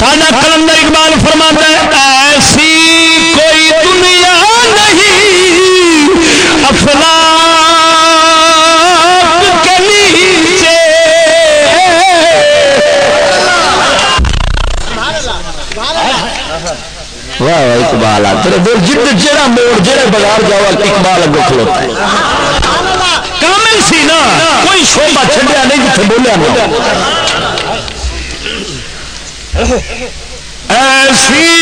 ساڈا کلندر اقبال فرماتا ہے، ایسی کوئی دنیا نہیں۔ افلا کے نیچے۔ واہ واہ، اقبال آ تیرے دل جد جڑا موڑ جڑے بازار جاؤ، اقبال اگو کھلوتا ہے۔ کامل سی نا، کوئی شوبہ چھڈیا نہیں جتنے بولیا نہیں ایسی